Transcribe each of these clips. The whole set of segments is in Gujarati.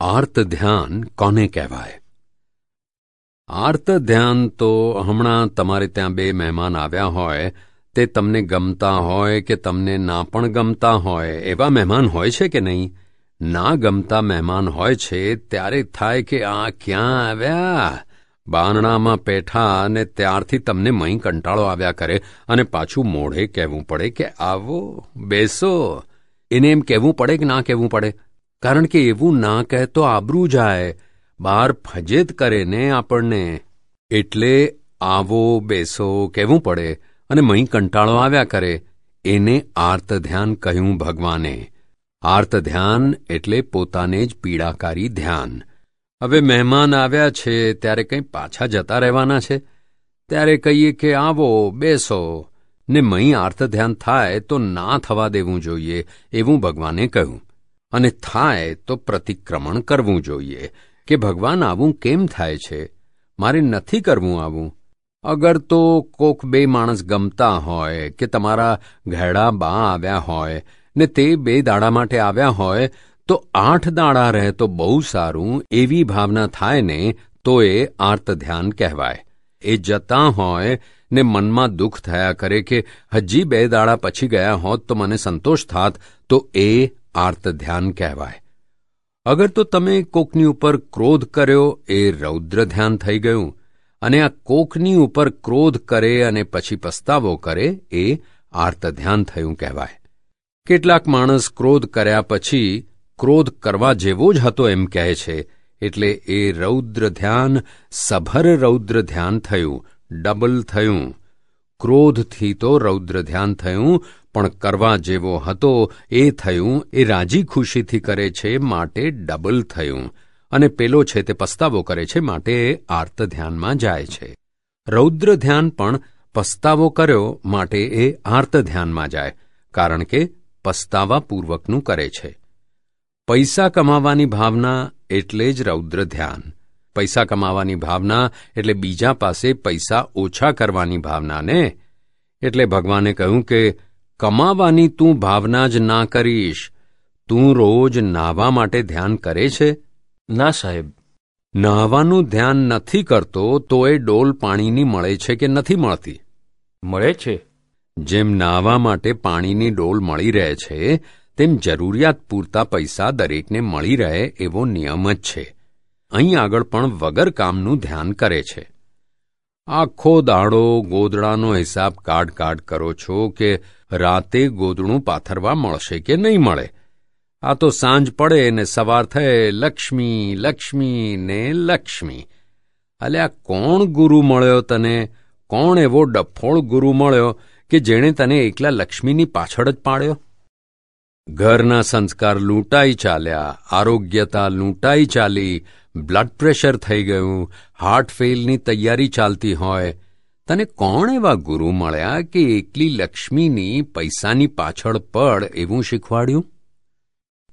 આર્ત ધ્યાન કોને કહેવાય? આર્ત ધ્યાન તો હમણાં તમારે ત્યાં બે મહેમાન આવ્યા હોય, તે તમને ગમતા હોય કે તમને ના પણ ગમતા હોય, એવા મહેમાન હોય છે કે નહીં? ના ગમતા મહેમાન હોય છે, ત્યારે થાય કે આ ક્યાં આવ્યા? બારણામાં પેઠા અને ત્યારથી તમને મહી કંટાળો આવ્યા કરે અને પાછું મોઢે કહેવું પડે કે આવો, બેસો. એને એમ કહેવું પડે કે ના કહેવું પડે? કારણ કે એવું ના કહે તો આબરૂ જાય. બાર ફજેત કરે ને આપણને. એટલે આવો, બેસો, કહેવું પડે અને મહી કંટાળો આવ્યા કરે. એને આર્ત ધ્યાન કહ્યું ભગવાને. આર્ત ધ્યાન એટલે પોતાને જ પીડાકારી ધ્યાન. હવે મહેમાન આવ્યા છે, ત્યારે કંઈ પાછા જતા રહેવાના છે. ત્યારે કહીએ કે આવો, બેસો. ને મહી આર્ત ધ્યાન થાય તો ના થવા દેવું જોઈએ, એવું ભગવાને કહ્યું. અને થાય તો પ્રતિક્રમણ કરવું જોઈએ કે ભગવાન આવું કેમ થાય છે? મારે નથી કરવું આવું. અગર તો કોક બે માણસ ગમતા હોય કે તમારા ઘેડા બા આવ્યા હોય ને તે બે દાડા માટે આવ્યા હોય, તો આઠ દાડા રહે તો બહુ સારું, એવી ભાવના થાય ને, તો એ આર્ત ધ્યાન કહેવાય. એ જતાં હોય ને મનમાં દુઃખ થયા કરે કે હજી બે દાડા પછી ગયા હોત તો મને સંતોષ થાત, તો એ આર્ત ધ્યાન કહેવાય. અગર તો તમે કોકની ઉપર ક્રોધ કર્યો, એ રૌદ્ર ધ્યાન થઈ ગયું, અને આ કોકની ઉપર ક્રોધ કરે અને પછી પસ્તાવો કરે, એ આર્ત ધ્યાન થયું કહેવાય. કેટલાક માણસ ક્રોધ કર્યા પછી ક્રોધ કરવા જેવો જ હતો એમ કહે છે, એટલે એ રૌદ્ર ધ્યાન, સભર રૌદ્ર ધ્યાન થયું, ડબલ થયું. ક્રોધથી તો રૌદ્ર ધ્યાન થયું, પણ કરવા જેવો હતો, એ થયું, એ રાજી ખુશીથી કરે છે, માટે ડબલ થયું. અને પેલો છે તે પસ્તાવો કરે છે, માટે આર્ત ધ્યાનમાં જાય છે. રૌદ્ર ધ્યાન પણ પસ્તાવો કર્યો, માટે એ આર્ત ધ્યાનમાં જાય, કારણ કે પસ્તાવાપૂર્વકનું કરે છે. પૈસા કમાવાની ભાવના એટલે જ રૌદ્ર ધ્યાન. પૈસા કમાવાની ભાવના એટલે બીજા પાસે પૈસા ઓછા કરવાની ભાવનાને? એટલે ભગવાને કહ્યું કે કમાવાની તું ભાવના જ ના કરીશ. તું રોજ નાહવા માટે ધ્યાન કરે છે? ના સાહેબ. નાહવાનું ધ્યાન નથી કરતો તો એ ડોલ પાણીની મળે છે કે નથી મળતી? મળે છે. જેમ નાહવા માટે પાણીની ડોલ મળી રહે છે તેમ જરૂરિયાત પૂરતા પૈસા દરેકને મળી રહે એવો નિયમ જ છે. અહીં આગળ પણ વગર કામનું ધ્યાન કરે છે. આખો દાડો ગોદડાનો હિસાબ કાઢ કાઢ કરો છો કે રાતે ગોદડું પાથરવા મળશે કે નહીં મળે. આ તો સાંજ પડે ને સવાર થયે લક્ષ્મી લક્ષ્મી ને લક્ષ્મી. અલ્યા કોણ ગુરુ મળ્યો તને? કોણ એવો ડફોળ ગુરુ મળ્યો કે જેણે તને એકલા લક્ષ્મીની પાછળ જ પાડ્યો? ઘરના સંસ્કાર લૂંટાઈ ચાલ્યા, આરોગ્યતા લૂંટાઈ ચાલી બ્લડ પ્રેશર થઈ ગયું, હાર્ટ ફેલની તૈયારી ચાલતી હોય. તને કોણ એવા ગુરુ મળ્યા કે એકલી લક્ષ્મીની પૈસાની પાછળ પડ એવું શીખવાડ્યું?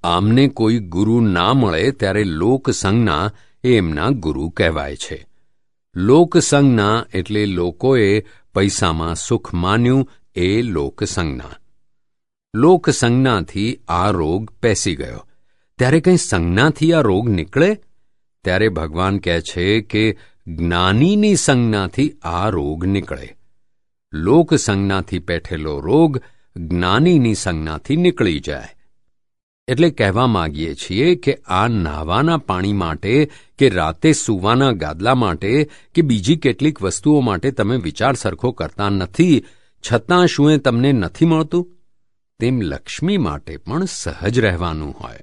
આમને કોઈ ગુરુ ના મળે ત્યારે લોકસંજ્ઞા એ એમના ગુરુ કહેવાય છે. લોકસંજ્ઞા એટલે લોકોએ પૈસામાં સુખ માન્યું એ લોકસંજ્ઞા. લોકસંજ્ઞાથી આ રોગ પેસી ગયો. ત્યારે કંઈ સંજ્ઞાથી આ રોગ નીકળે? ત્યારે ભગવાન કહે છે કે જ્ઞાનીની સંજ્ઞાથી આ રોગ નીકળે. લોકસંજ્ઞાથી પેઠેલો રોગ જ્ઞાનીની સંજ્ઞાથી નીકળી જાય. એટલે કહેવા માંગીએ છીએ કે આ નાહવાના પાણી માટે કે રાતે સૂવાના ગાદલા માટે કે બીજી કેટલીક વસ્તુઓ માટે તમે વિચાર સરખો કરતા નથી, છતાં શું એ તમને નથી મળતું? તેમ લક્ષ્મી માટે પણ સહજ રહેવાનું હોય.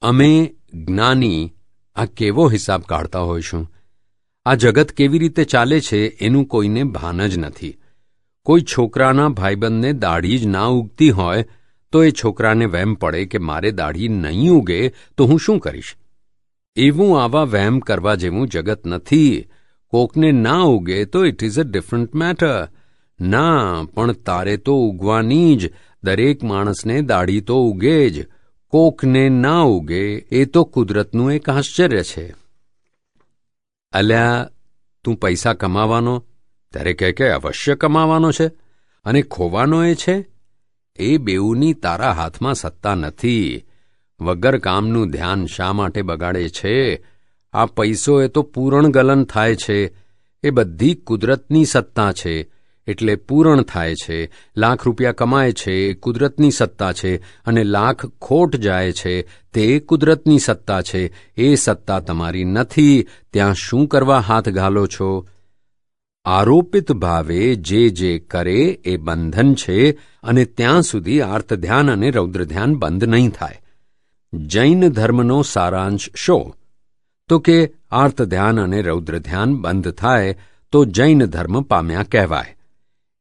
અમે જ્ઞાની આ કેવો હિસાબ કાઢતા હોઈશું આ જગત કેવી રીતે ચાલે છે એનું કોઈને ભાન જ નથી. કોઈ છોકરાના ભાઈબંધને દાઢી જ ના ઉગતી હોય તો એ છોકરાને વહેમ પડે કે મારે દાઢી નહીં ઉગે તો હું શું કરીશ? એવું આવા વહેમ કરવા જેવું જગત નથી. કોકને ના ઉગે તો it is a different matter ના, પણ તારે તો ઉગવાની જ. દરેક માણસને દાઢી તો ઉગે જ. કોકને ના ઉગે, એ તો કુદરતનું એક આશ્ચર્ય છે. અલ્યા, તું પૈસા કમાવાનો? ત્યારે કહે કે, અવશ્ય કમાવાનો છે. અને ખોવાનો એ છે, એ બેઉની તારા હાથમાં સત્તા નથી. વગર કામનું ધ્યાન શા માટે બગાડે છે? આ પૈસો એ તો પૂરણ ગલન થાય છે. એ બધી કુદરતની સત્તા છે. એટલે પૂરણ થાય છે, લાખ રૂપિયા કમાય છે, એ કુદરતની સત્તા છે, અને લાખ ખોટ જાય છે, તે કુદરતની સત્તા છે, એ સત્તા તમારી નથી, ત્યાં શું કરવા હાથ ઘાલો છો? આરોપિત ભાવે જે જે કરે એ બંધન છે, અને ત્યાં સુધી આર્ત ધ્યાન અને રૌદ્ર ધ્યાન બંધ નહીં થાય. જૈન ધર્મનો સારાંશ શો? તો કે આર્ત ધ્યાન અને રૌદ્ર ધ્યાન બંધ થાય, તો જૈન ધર્મ પામ્યા કહેવાય.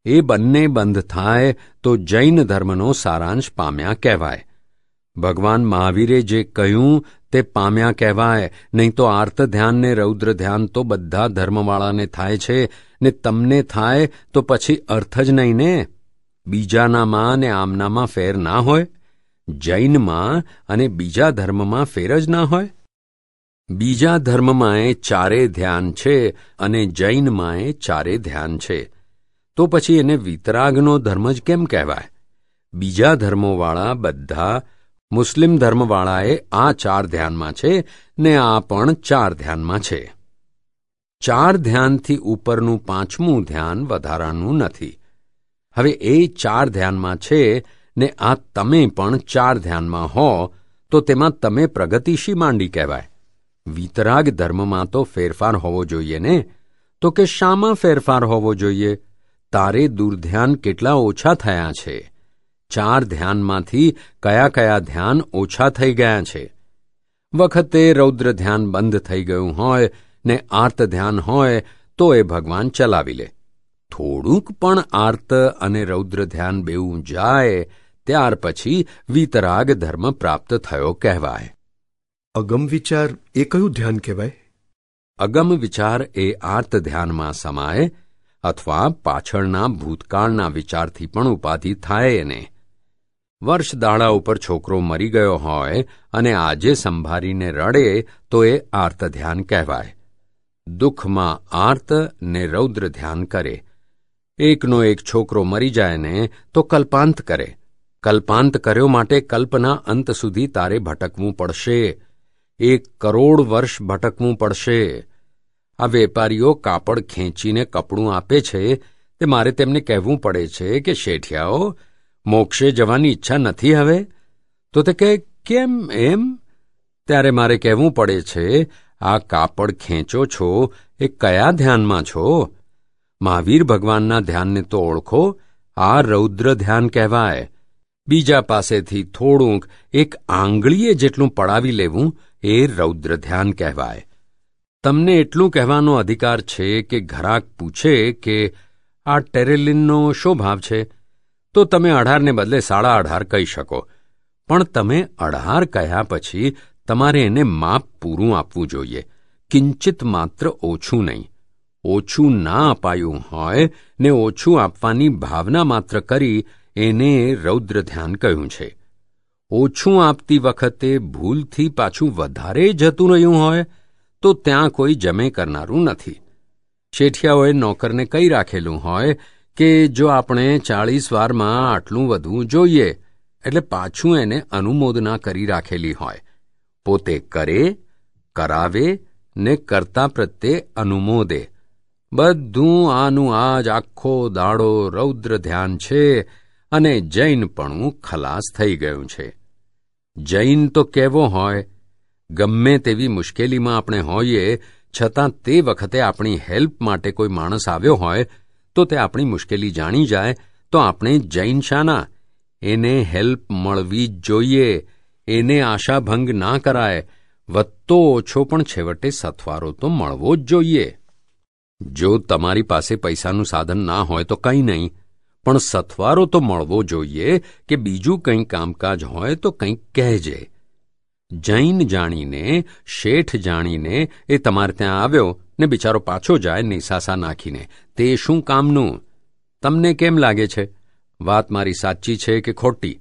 એ બંને બંધ થાય તો જૈન ધર્મનો સારાંશ પામ્યા કહેવાય. ભગવાન મહાવીરે જે કહ્યું તે પામ્યા કહેવાય. નહીં તો આર્ત ધ્યાન ને રૌદ્ર ધ્યાન તો બધા ધર્મવાળાને થાય છે. ને તમને થાય તો પછી અર્થ જ નહીં ને? બીજાનામાં ને આમનામાં ફેર ના હોય? જૈનમાં અને બીજા ધર્મમાં ફેર જ ના હોય? બીજા ધર્મમાં એ ચારે ધ્યાન છે અને જૈનમાં એ ચારે ધ્યાન છે. તો પછી એને વિતરાગનો ધર્મ જ કેમ કહેવાય? બીજા ધર્મોવાળા બધા મુસ્લિમ ધર્મવાળાએ આ ચાર ધ્યાનમાં છે ને આ પણ ચાર ધ્યાનમાં છે. ચાર ધ્યાનથી ઉપરનું પાંચમું ધ્યાન વધારાનું નથી. હવે એ ચાર ધ્યાનમાં છે ને આ તમે પણ ચાર ધ્યાનમાં હો, તો તેમાં તમે પ્રગતિશી માંડી કહેવાય. વિતરાગ ધર્મમાં તો ફેરફાર હોવો જોઈએ ને? તો કે શામાં ફેરફાર હોવો જોઈએ? તારે દુર્ધ્યાન કેટલા ઓછા થયા છે? ચાર ધ્યાનમાંથી કયા કયા ધ્યાન ઓછા થઈ ગયા છે? વખતે રૌદ્ર ધ્યાન બંધ થઈ ગયું હોય ને આર્ત ધ્યાન હોય તો એ ભગવાન ચલાવી લે. થોડુંક પણ આર્ત અને રૌદ્ર ધ્યાન બેવું જાય ત્યાર પછી વિતરાગ ધર્મ પ્રાપ્ત થયો કહેવાય. અગમ વિચાર એ કયું ધ્યાન કહેવાય? અગમ વિચાર એ આર્ત ધ્યાનમાં સમાય અથવા પાછળના ભૂતકાળના વિચારથી પણ ઉપાધિ થાય એને. વર્ષ દાડા ઉપર છોકરો મરી ગયો હોય અને આજે સંભારીને રડે તો એ આર્ત ધ્યાન કહેવાય. દુઃખમાં આર્ત ને રૌદ્ર ધ્યાન કરે. એકનો એક છોકરો મરી જાય ને તો કલ્પાંત કરે. કલ્પાંત કર્યો માટે કલ્પના અંત સુધી તારે ભટકવું પડશે. એક કરોડ વર્ષ ભટકવું પડશે. આ વેપારીઓ કાપડ ખેંચીને કપડું આપે છે, તે મારે તેમને કહેવું પડે છે કે, શેઠિયાઓ, મોક્ષે જવાની ઈચ્છા નથી હવે? તો તે કહે, કેમ એમ? ત્યારે મારે કહેવું પડે છે, આ કાપડ ખેંચો છો, એ કયા ધ્યાનમાં છો? મહાવીર ભગવાનના ધ્યાનને તો ઓળખો, આ રૌદ્ર ધ્યાન કહેવાય. બીજા પાસેથી થોડુંક એક આંગળીએ જેટલું પડાવી લેવું, એ રૌદ્ર ધ્યાન કહેવાય. તમને એટલું કહેવાનો અધિકાર છે કે ઘરાક પૂછે કે આ ટેરેલિનનો શો ભાવ છે? તો તમે અઢારને બદલે સાડા અઢાર કહી શકો. પણ તમે અઢાર કહ્યા પછી તમારે એને માપ પૂરું આપવું જોઈએ. કિંચિત માત્ર ઓછું નહીં. ઓછું ના અપાયું હોય ને ઓછું આપવાની ભાવના માત્ર કરી એને રૌદ્ર ધ્યાન કહ્યું છે. ઓછું આપતી વખતે ભૂલથી પાછું વધારે જતું રહ્યું હોય તો ત્યાં કોઈ જમે કરનારું નથી. શેઠિયાઓએ નોકરને કહી રાખેલું હોય કે જો આપણે ચાળીસ વારમાં આટલું વધુ જોઈએ, એટલે પાછું એને અનુમોદના કરી રાખેલી હોય. પોતે કરે, કરાવે ને કરતા પ્રત્યે અનુમોદે. બધું આનું આજ આખો દાડો રૌદ્ર ધ્યાન છે અને જૈનપણું ખલાસ થઈ ગયું છે. જૈન તો કેવો હોય ગમે તેવી મુશ્કેલીમાં આપણે હોઈએ, છતાં તે વખતે આપણી હેલ્પ માટે કોઈ માણસ આવ્યો હોય, તો તે આપણી મુશ્કેલી જાણી જાય, તો આપણે જૈન શાના. એને હેલ્પ મળવી જ જોઈએ. એને આશાભંગ ના કરાય. વધતો ઓછો પણ છેવટે સથવારો તો મળવો જ જોઈએ. જો તમારી પાસે પૈસાનું સાધન ના હોય તો કંઈ નહીં, પણ સથવારો તો મળવો જોઈએ કે બીજું કંઈ કામકાજ હોય તો કંઈક કહેજે. જૈન જાણીને, શેઠ જાણીને એ તમારે ત્યાં આવ્યો ને બિચારો પાછો જાય નિસાસા નાખીને. તે શું કામનું? તમને કેમ લાગે છે? વાત મારી સાચી છે કે ખોટી?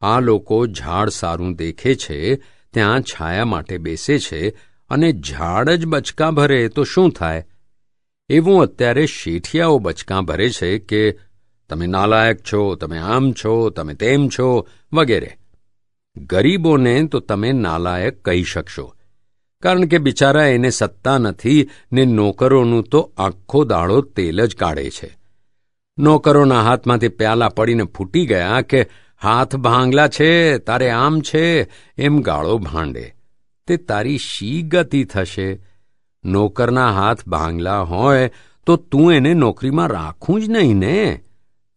આ લોકો ઝાડ સારું દેખે છે, ત્યાં છાયા માટે બેસે છે અને ઝાડ જ બચકા ભરે તો શું થાય? એવું અત્યારે શેઠિયાઓ બચકાં ભરે છે કે તમે નાલાયક છો, તમે આમ છો, તમે તેમ છો વગેરે. ગરીબોને તો તમે નાલાયક કહી શકશો. કારણ કે બિચારા એને સત્તા નથી ને નોકરોનું તો આખો દાડો તેલ જ કાઢે છે. નોકરોના હાથમાંથી પ્યાલા પડીને ફૂટી ગયા કે, હાથ ભાંગલા છે, તારે આમ છે, એમ ગાળો ભાંડે. તે તારી શી ગતિ થશે? નોકરના હાથ ભાંગલા હોય તો તું એને નોકરીમાં રાખું જ નહીં ને?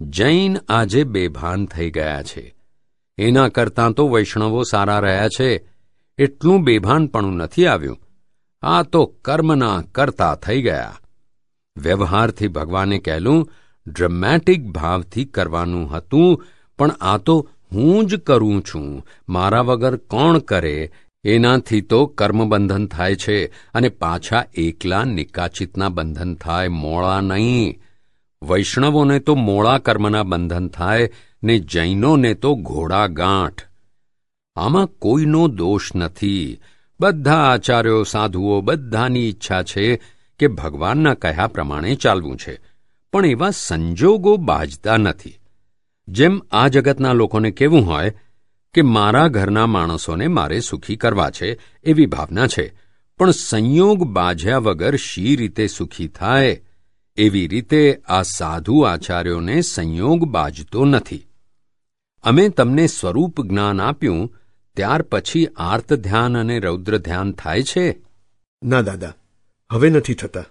જૈન આજે બેભાન થઈ ગયા છે. એના કરતાં તો વૈષ્ણવો સારા રહ્યા છે. એટલું બેભાનપણું નથી આવ્યું. આ તો કર્મના કરતા થઈ ગયા. વ્યવહારથી ભગવાને કહેલું, ડ્રમેટિક ભાવથી કરવાનું હતું, પણ આ તો હું જ કરું છું. મારા વગર કોણ કરે? એનાથી તો કર્મબંધન થાય છે, અને પાછા એકલા નિકાચિતના બંધન થાય મોળા નહીં. વૈષ્ણવોને તો મોળા કર્મના બંધન થાય ને જૈનોને તો ઘોડા ગાંઠ આમાં કોઈનો દોષ નથી. બધા આચાર્યો, સાધુઓ, બધાની ઈચ્છા છે કે ભગવાનના કહ્યા પ્રમાણે ચાલવું છે. પણ એવા સંજોગો બાજતા નથી. જેમ આ જગતના લોકોને કેવું હોય કે મારા ઘરના માણસોને મારે સુખી કરવા છે એવી ભાવના છે. પણ સંયોગ બાજ્યા વગર શી રીતે સુખી થાય? એવી રીતે આ સાધુ આચાર્યોને સંયોગ બાજતો નથી. અમે તમને સ્વરૂપ જ્ઞાન આપ્યું ત્યાર પછી આર્ત ધ્યાન અને રૌદ્ર ધ્યાન થાય છે? ના દાદા હવે નથી થતા.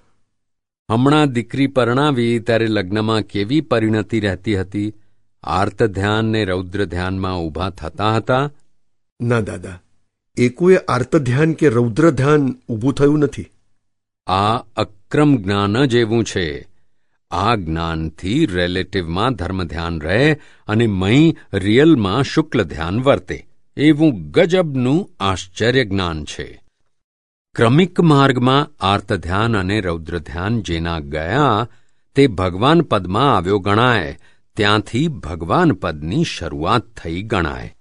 હમણાં દીકરી પરણાવી ત્યારે લગ્નમાં કેવી પરિણતિ રહેતી હતી? આર્ત ધ્યાન ને રૌદ્ર ધ્યાનમાં ઊભા થતા હતા? ના દાદા એકોએ આર્ત ધ્યાન કે રૌદ્ર ધ્યાન ઊભું થયું નથી. આ અક્રમ જ્ઞાન જ એવું છે. આ જ્ઞાનથી રિલેટિવમાં ધર્મ ધ્યાન રહે અને મહી રિયલમાં શુક્લ ધ્યાન વર્તે. એવું ગજબનું આશ્ચર્ય જ્ઞાન છે. ક્રમિક માર્ગમાં આર્ત ધ્યાન અને રૌદ્ર ધ્યાન જેના ગયા, તે ભગવાન પદમાં આવ્યો ગણાય. ત્યાંથી ભગવાન પદની શરૂઆત થઈ ગણાય.